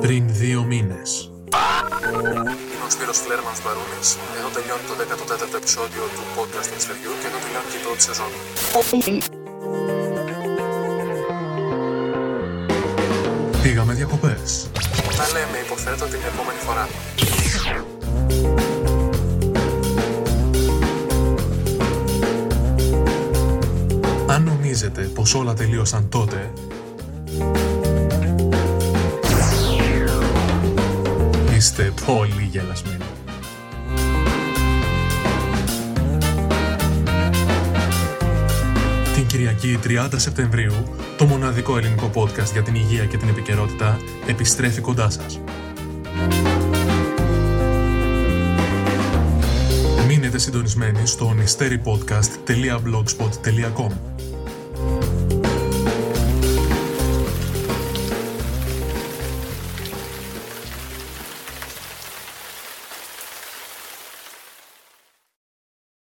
Πριν δύο μήνες. Είμαι ο Σπύρος Φλέρμανς Μπαρούνης. Εδώ τελειώνει το 14ο επεισόδιο του podcast Μιστεριού και εδώ τελειώνει και η πρώτη σεζόν. Πήγαμε διακοπές. Τα λέμε υποθέτω την επόμενη φορά. Αν νομίζετε πως όλα τελείωσαν τότε, είστε πολύ γελασμένοι. Την Κυριακή 30 Σεπτεμβρίου, το μοναδικό ελληνικό podcast για την υγεία και την επικαιρότητα επιστρέφει κοντά σας. Μείνετε συντονισμένοι στο onisteripodcast.blogspot.com